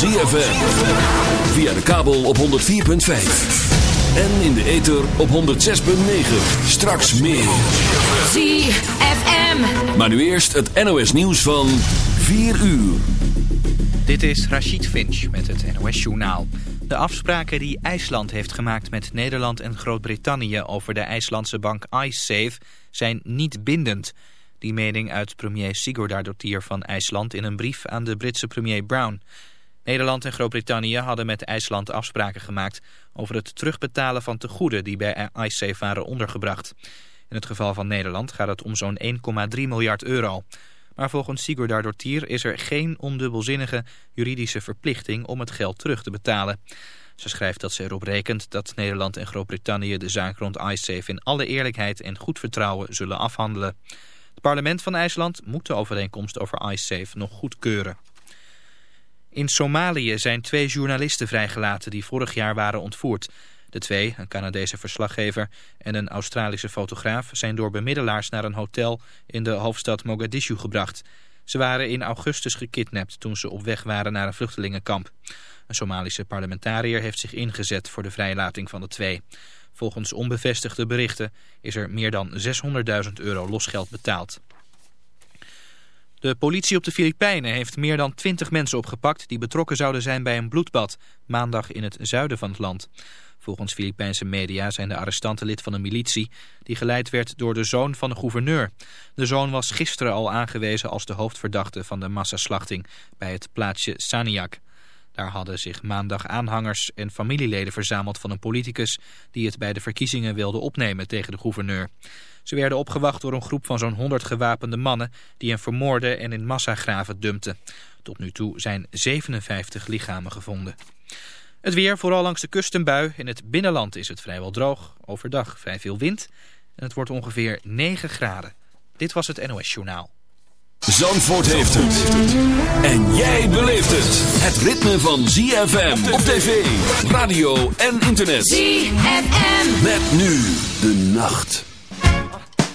ZFM. Via de kabel op 104.5. En in de ether op 106.9. Straks meer. ZFM. Maar nu eerst het NOS nieuws van 4 uur. Dit is Rachid Finch met het NOS Journaal. De afspraken die IJsland heeft gemaakt met Nederland en Groot-Brittannië over de IJslandse bank iSafe zijn niet bindend... Die mening uit premier Sigurdardottir van IJsland in een brief aan de Britse premier Brown. Nederland en Groot-Brittannië hadden met IJsland afspraken gemaakt over het terugbetalen van tegoeden die bij iSafe waren ondergebracht. In het geval van Nederland gaat het om zo'n 1,3 miljard euro. Maar volgens Sigurdardottir is er geen ondubbelzinnige juridische verplichting om het geld terug te betalen. Ze schrijft dat ze erop rekent dat Nederland en Groot-Brittannië de zaak rond iSafe in alle eerlijkheid en goed vertrouwen zullen afhandelen. Het parlement van IJsland moet de overeenkomst over IceSafe nog goedkeuren. In Somalië zijn twee journalisten vrijgelaten die vorig jaar waren ontvoerd. De twee, een Canadese verslaggever en een Australische fotograaf... zijn door bemiddelaars naar een hotel in de hoofdstad Mogadishu gebracht. Ze waren in augustus gekidnapt toen ze op weg waren naar een vluchtelingenkamp. Een Somalische parlementariër heeft zich ingezet voor de vrijlating van de twee. Volgens onbevestigde berichten is er meer dan 600.000 euro losgeld betaald. De politie op de Filipijnen heeft meer dan 20 mensen opgepakt die betrokken zouden zijn bij een bloedbad maandag in het zuiden van het land. Volgens Filipijnse media zijn de arrestanten lid van een militie die geleid werd door de zoon van de gouverneur. De zoon was gisteren al aangewezen als de hoofdverdachte van de massaslachting bij het plaatsje Saniak. Daar hadden zich maandag aanhangers en familieleden verzameld van een politicus die het bij de verkiezingen wilde opnemen tegen de gouverneur. Ze werden opgewacht door een groep van zo'n 100 gewapende mannen die hen vermoorden en in massagraven dumpten. Tot nu toe zijn 57 lichamen gevonden. Het weer, vooral langs de kust een bui. In het binnenland is het vrijwel droog. Overdag vrij veel wind. En het wordt ongeveer 9 graden. Dit was het NOS Journaal. Zandvoort heeft het. En jij beleeft het. Het ritme van ZFM op tv, radio en internet. ZFM. Met nu de nacht.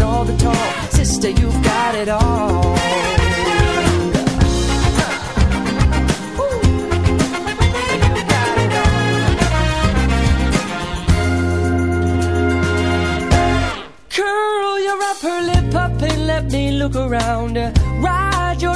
all the talk. Sister, you've got it all. Curl your upper lip up and let me look around.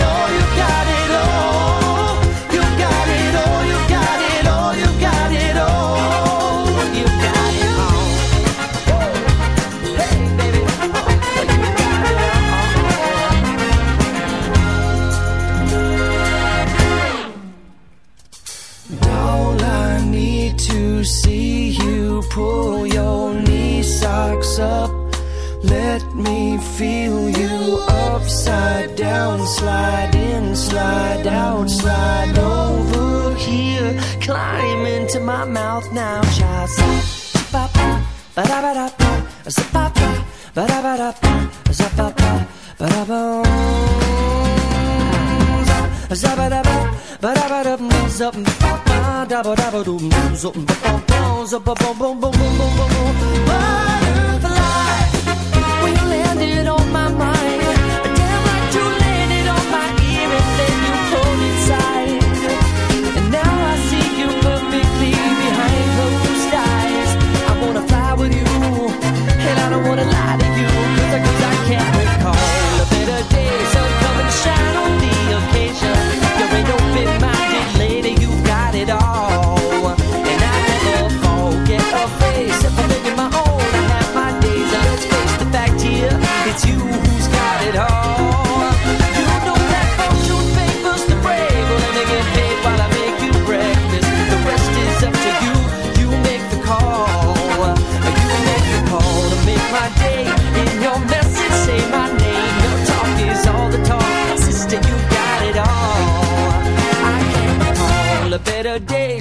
all. my mouth now, child. Zip up, ba da ba da ba, zip up, ba da ba da ba, zip up, ba da boom. Zip ba da ba, ba da ba da ba, zip up, ba da ba da ba doom, zip up, boom boom, zip up, boom boom boom boom boom boom. Butterfly, we landed on my mind. wanna lie to you, cause I, cause I can't.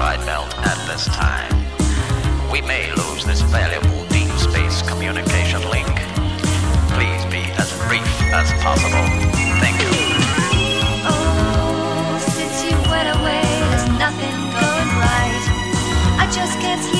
asteroid belt at this time. We may lose this valuable deep space communication link. Please be as brief as possible. Thank you. Oh, since you went away, there's nothing going right. I just can't hear.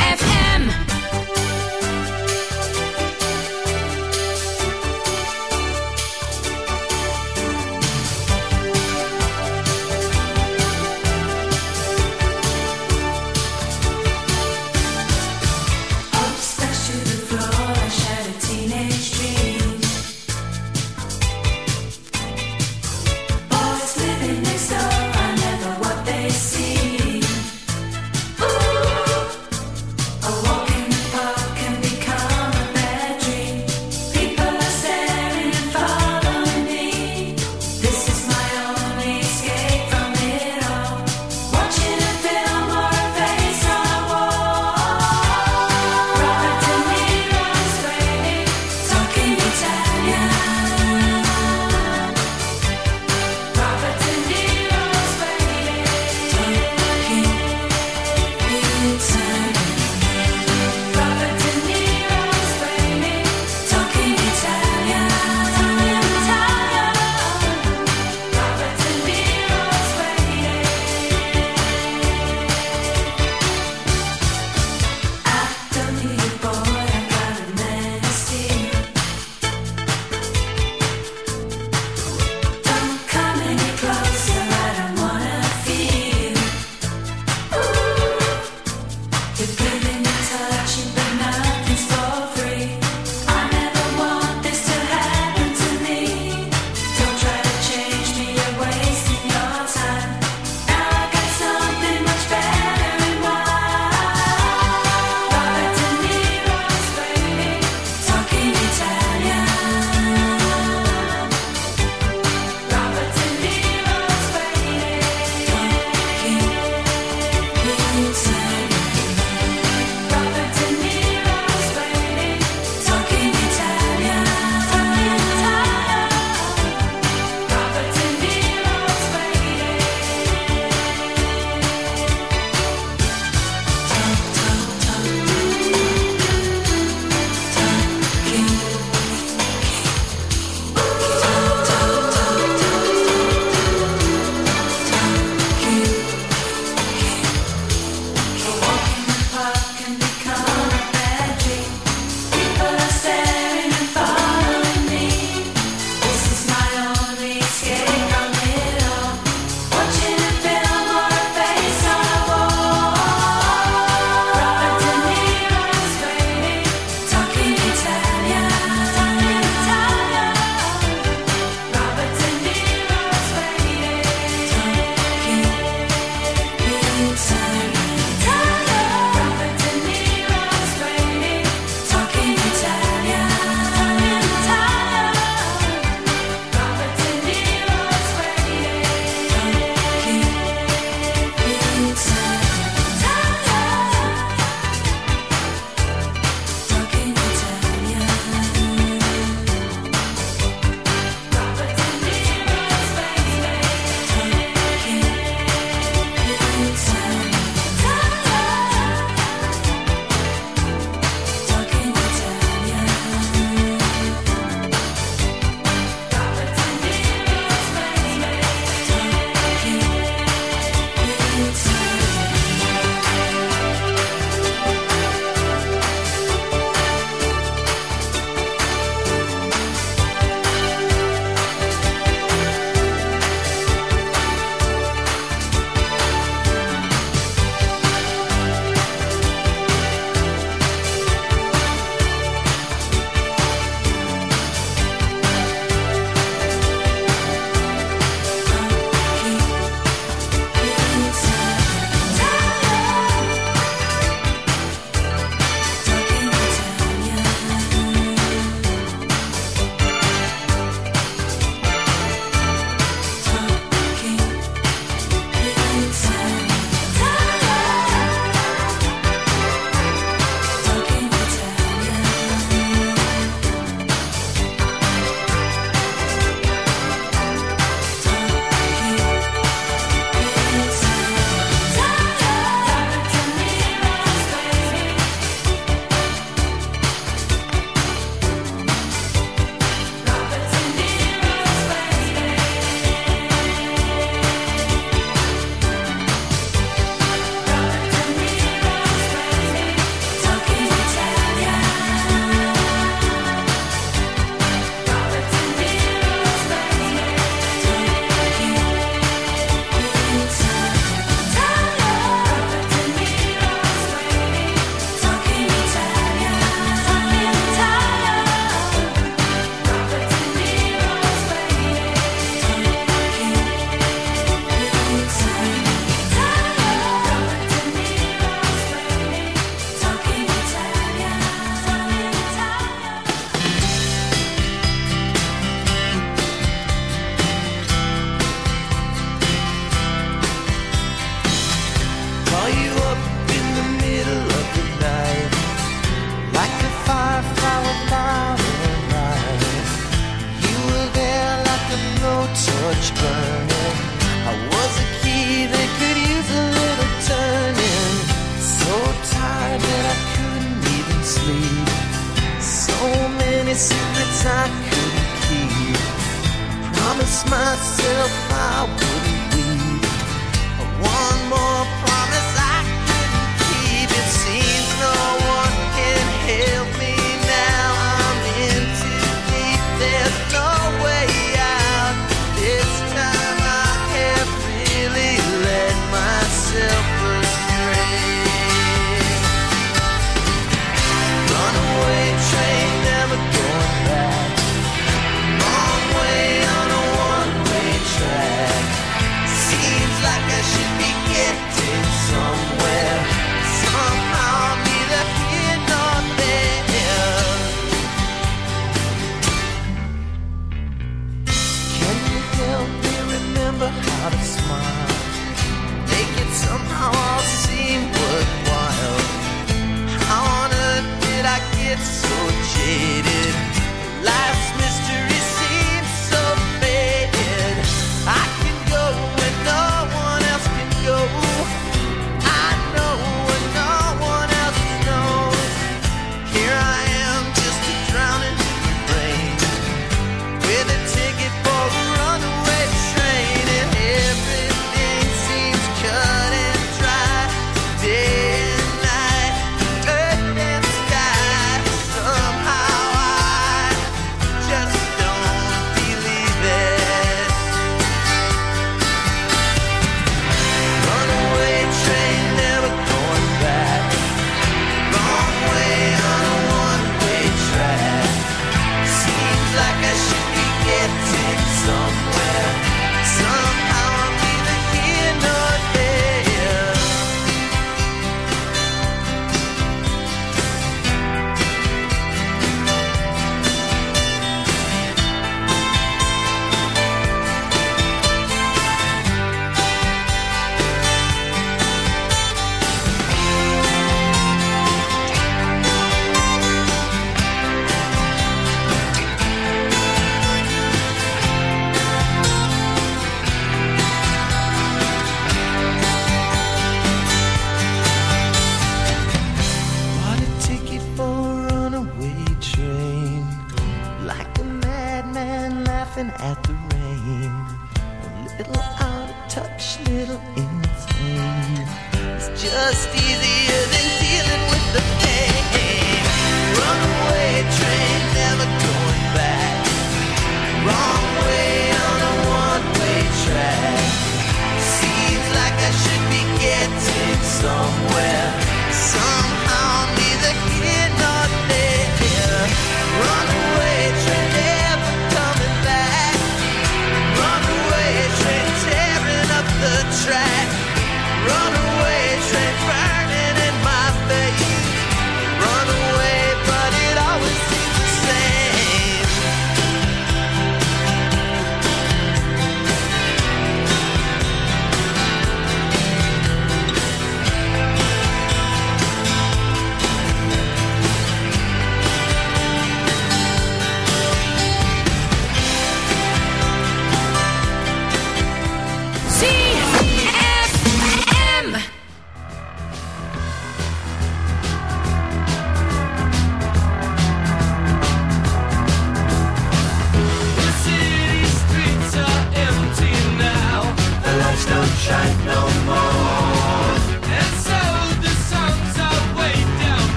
train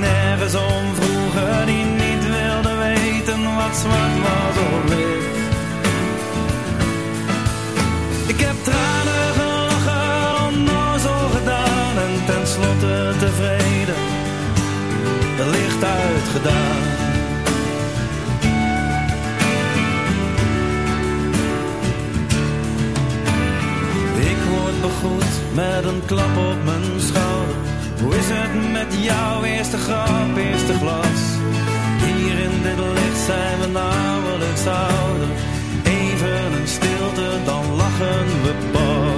nergens om vroegen, die niet wilden weten wat zwart was of wit. Ik heb tranen gelachen, onnozel gedaan en tenslotte tevreden, de licht uitgedaan. Ik word begroet met een klap op mijn schouder. Hoe is het met jouw eerste grap, eerste glas? Hier in dit licht zijn we nauwelijks ouder. Even een stilte, dan lachen we pas.